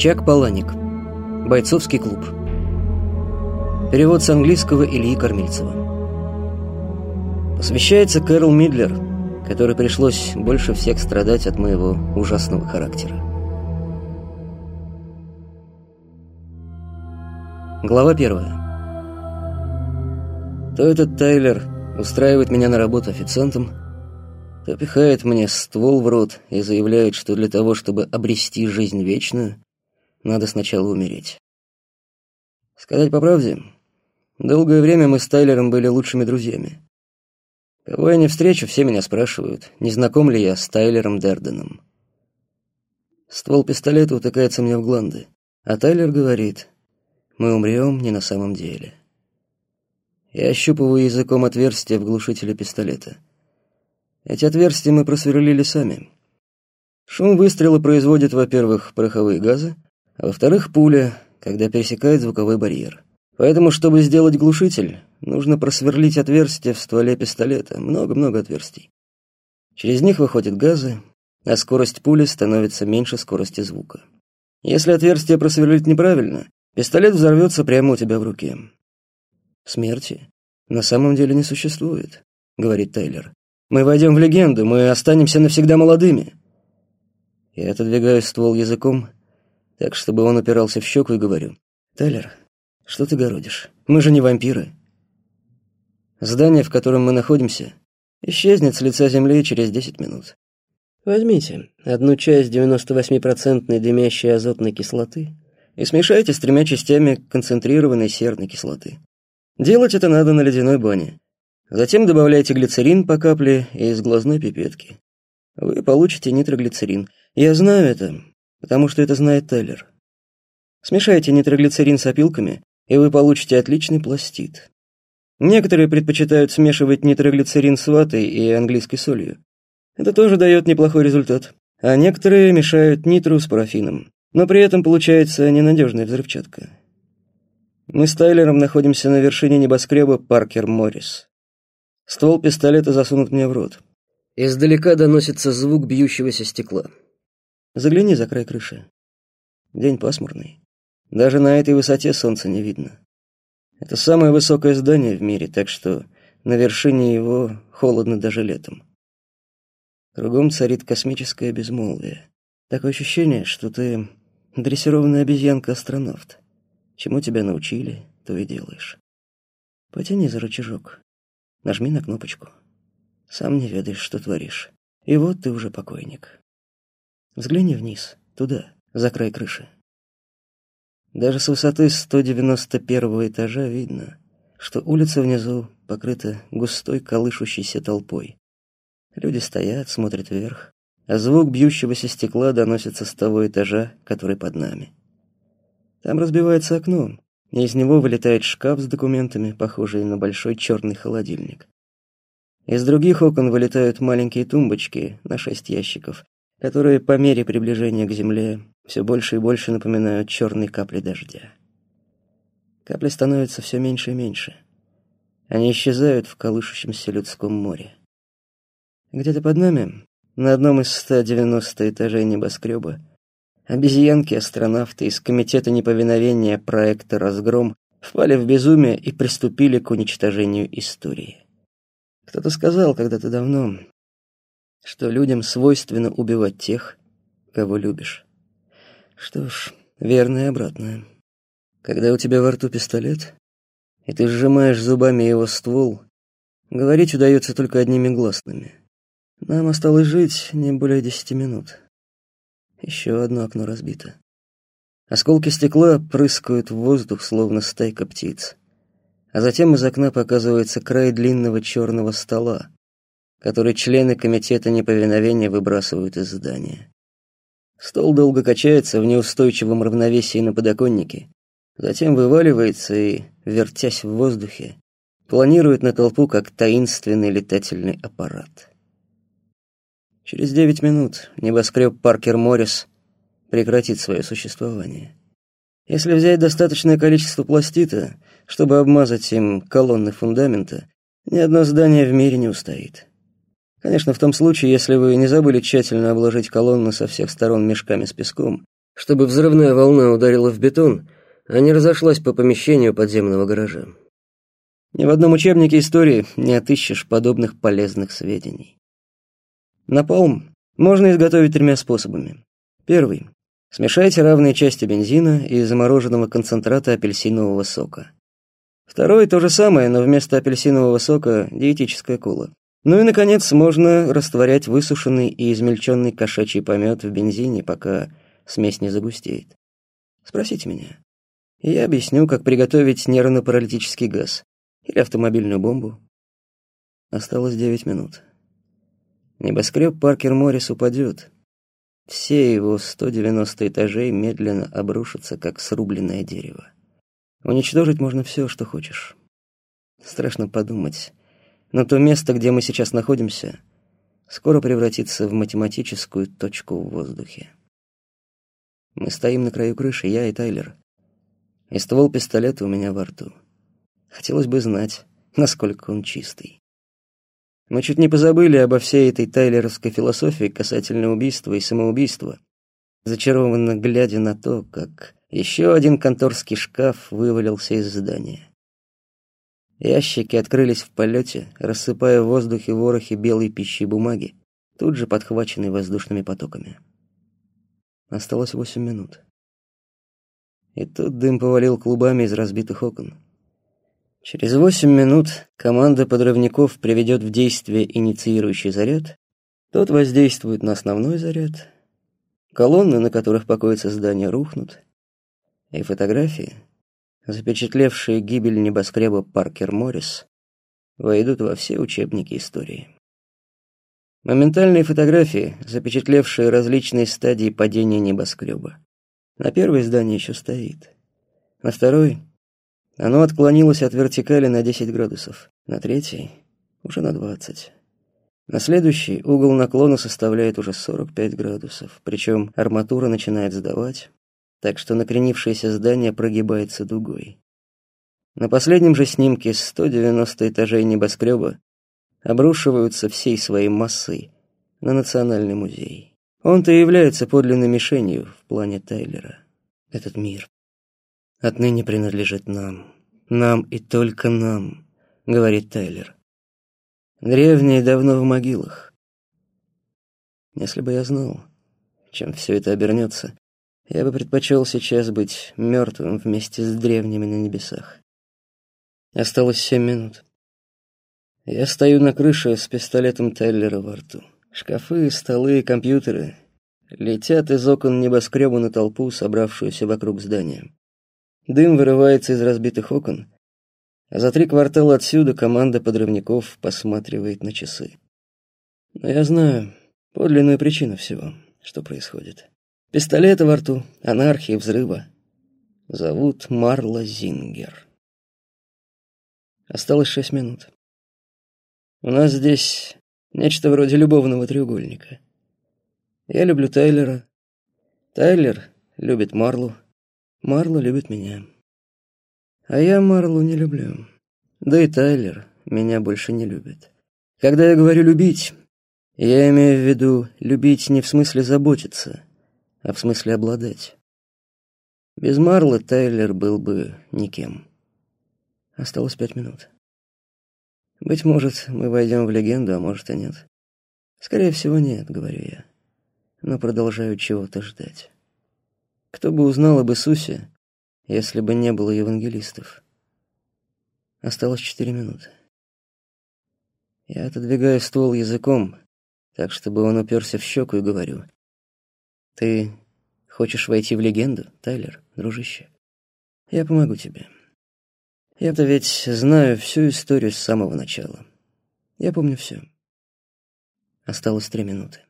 Чак Паланик. Бойцовский клуб. Перевод с английского Ильи Кормильцева. Посвящается Кэрол Мидлер, которой пришлось больше всех страдать от моего ужасного характера. Глава первая. То этот Тайлер устраивает меня на работу официантом, то пихает мне ствол в рот и заявляет, что для того, чтобы обрести жизнь вечную, надо сначала умереть. Сказать по правде, долгое время мы с Тайлером были лучшими друзьями. Кого я не встречу, все меня спрашивают, не знаком ли я с Тайлером Дерденом. Ствол пистолета утыкается мне в гланды, а Тайлер говорит, мы умрем не на самом деле. Я ощупываю языком отверстие в глушителе пистолета. Эти отверстия мы просверлили сами. Шум выстрела производит, во-первых, пороховые газы, а во-вторых, пуля, когда пересекает звуковой барьер. Поэтому, чтобы сделать глушитель, нужно просверлить отверстие в стволе пистолета, много-много отверстий. Через них выходят газы, а скорость пули становится меньше скорости звука. Если отверстие просверлить неправильно, пистолет взорвется прямо у тебя в руке. Смерти на самом деле не существует, говорит Тейлор. Мы войдем в легенду, мы останемся навсегда молодыми. Я отодвигаю ствол языком так, чтобы он упирался в щеку и говорю. «Тайлер, что ты городишь? Мы же не вампиры». Здание, в котором мы находимся, исчезнет с лица земли через 10 минут. Возьмите одну часть 98-процентной дымящей азотной кислоты и смешайте с тремя частями концентрированной серной кислоты. Делать это надо на ледяной бане. Затем добавляйте глицерин по капле из глазной пипетки. Вы получите нитроглицерин. Я знаю это, потому что это знает Теллер. Смешайте нитроглицерин с опилками, и вы получите отличный пластид. Некоторые предпочитают смешивать нитроглицерин с ватой и английской солью. Это тоже дает неплохой результат. А некоторые мешают нитру с парафином, но при этом получается ненадежная взрывчатка. Мы с Тайлером находимся на вершине небоскреба Паркер Моррис. Ствол пистолета засунут мне в рот. Издалека доносится звук бьющегося стекла. Загляни за край крыши. День пасмурный. Даже на этой высоте солнца не видно. Это самое высокое здание в мире, так что на вершине его холодно даже летом. Кругом царит космическое безмолвие. Такое ощущение, что ты дрессированная обезьянка-астронавт. Чему тебя научили, то и делаешь. Потяни за рычажок. Нажми на кнопочку. Сам не ведаешь, что творишь. И вот ты уже покойник. Взгляни вниз, туда, за край крыши. Даже с высоты 191 этажа видно, что улица внизу покрыта густой колышущейся толпой. Люди стоят, смотрят вверх, а звук бьющегося стекла доносится с того этажа, который под нами. Там разбивается окно, и из него вылетает шкаф с документами, похожий на большой черный холодильник. Из других окон вылетают маленькие тумбочки на шесть ящиков, которые по мере приближения к земле все больше и больше напоминают черные капли дождя. Капли становятся все меньше и меньше. Они исчезают в колышущемся людском море. Где-то под нами, на одном из 190 этажей небоскреба, обезьянки-астронавты из Комитета неповиновения проекта «Разгром» впали в безумие и приступили к уничтожению истории. Кто-то сказал когда-то давно, что людям свойственно убивать тех, кого любишь. Что ж, верно и обратное. Когда у тебя во рту пистолет, и ты сжимаешь зубами его ствол, говорить удается только одними гласными. Нам осталось жить не более десяти минут. Еще одно окно разбито. Осколки стекла прыскают в воздух, словно стайка птиц. А затем из окна показывается край длинного черного стола, который члены комитета неповиновения выбрасывают из здания. Стол долго качается в неустойчивом равновесии на подоконнике, затем вываливается и, вертясь в воздухе, планирует на толпу как таинственный летательный аппарат. Через девять минут небоскреб Паркер Моррис прекратит свое существование. Если взять достаточное количество пластита, чтобы обмазать им колонны фундамента, ни одно здание в мире не устоит. Конечно, в том случае, если вы не забыли тщательно обложить колонны со всех сторон мешками с песком, чтобы взрывная волна ударила в бетон, а не разошлась по помещению подземного гаража. Ни в одном учебнике истории не отыщешь подобных полезных сведений. Напалм можно изготовить тремя способами. Первый. Смешайте равные части бензина и замороженного концентрата апельсинового сока. Второй то же самое, но вместо апельсинового сока диетическая кола. Ну и, наконец, можно растворять высушенный и измельченный кошачий помет в бензине, пока смесь не загустеет. Спросите меня. И я объясню, как приготовить нервно-паралитический газ или автомобильную бомбу. Осталось девять минут. Небоскреб Паркер Моррис упадет. Все его 190 этажей медленно обрушатся, как срубленное дерево. Уничтожить можно все, что хочешь. Страшно подумать, но то место, где мы сейчас находимся, скоро превратится в математическую точку в воздухе. Мы стоим на краю крыши, я и Тайлер. И ствол пистолета у меня во рту. Хотелось бы знать, насколько он чистый. Мы чуть не позабыли обо всей этой тайлеровской философии касательно убийства и самоубийства, зачарованно глядя на то, как еще один конторский шкаф вывалился из здания. Ящики открылись в полете, рассыпая в воздухе ворохи белой пищи и бумаги, тут же подхваченной воздушными потоками. Осталось восемь минут. И тут дым повалил клубами из разбитых окон. Через восемь минут команда подрывников приведет в действие инициирующий заряд. Тот воздействует на основной заряд. Колонны, на которых покоится здание, рухнут. И фотографии, запечатлевшие гибель небоскреба Паркер Моррис, войдут во все учебники истории. Моментальные фотографии, запечатлевшие различные стадии падения небоскреба. На первой здание еще стоит. На второй оно отклонилось от вертикали на 10 градусов, на третий — уже на 20. На следующий угол наклона составляет уже 45 градусов, причем арматура начинает сдавать, так что накренившееся здание прогибается дугой. На последнем же снимке 190 этажей небоскреба обрушиваются всей своей массой на Национальный музей. Он-то и является подлинной мишенью в плане Тайлера. Этот мир отныне принадлежит нам. Нам и только нам, говорит Тайлер. Древние давно в могилах. Если бы я знал, чем все это обернется, я бы предпочел сейчас быть мертвым вместе с древними на небесах. Осталось семь минут. Я стою на крыше с пистолетом Тайлера во рту. Шкафы, столы, компьютеры летят из окон небоскреба на толпу, собравшуюся вокруг здания. Дым вырывается из разбитых окон, а за три квартала отсюда команда подрывников посматривает на часы. Но я знаю подлинную причину всего, что происходит. Пистолеты во рту, анархия, взрыва. Зовут Марла Зингер. Осталось шесть минут. У нас здесь нечто вроде любовного треугольника. Я люблю Тайлера. Тайлер любит Марлу. Марла любит меня. А я Марлу не люблю. Да и Тайлер меня больше не любит. Когда я говорю «любить», я имею в виду любить не в смысле заботиться, а в смысле обладать. Без Марлы Тайлер был бы никем. Осталось пять минут. Быть может, мы войдем в легенду, а может и нет. Скорее всего, нет, говорю я. Но продолжаю чего-то ждать. Кто бы узнал об Иисусе, если бы не было евангелистов? Осталось четыре минуты. Я отодвигаю ствол языком, так, чтобы он уперся в щеку, и говорю. «Ты хочешь войти в легенду, Тайлер, дружище? Я помогу тебе. Я-то ведь знаю всю историю с самого начала. Я помню все. Осталось три минуты.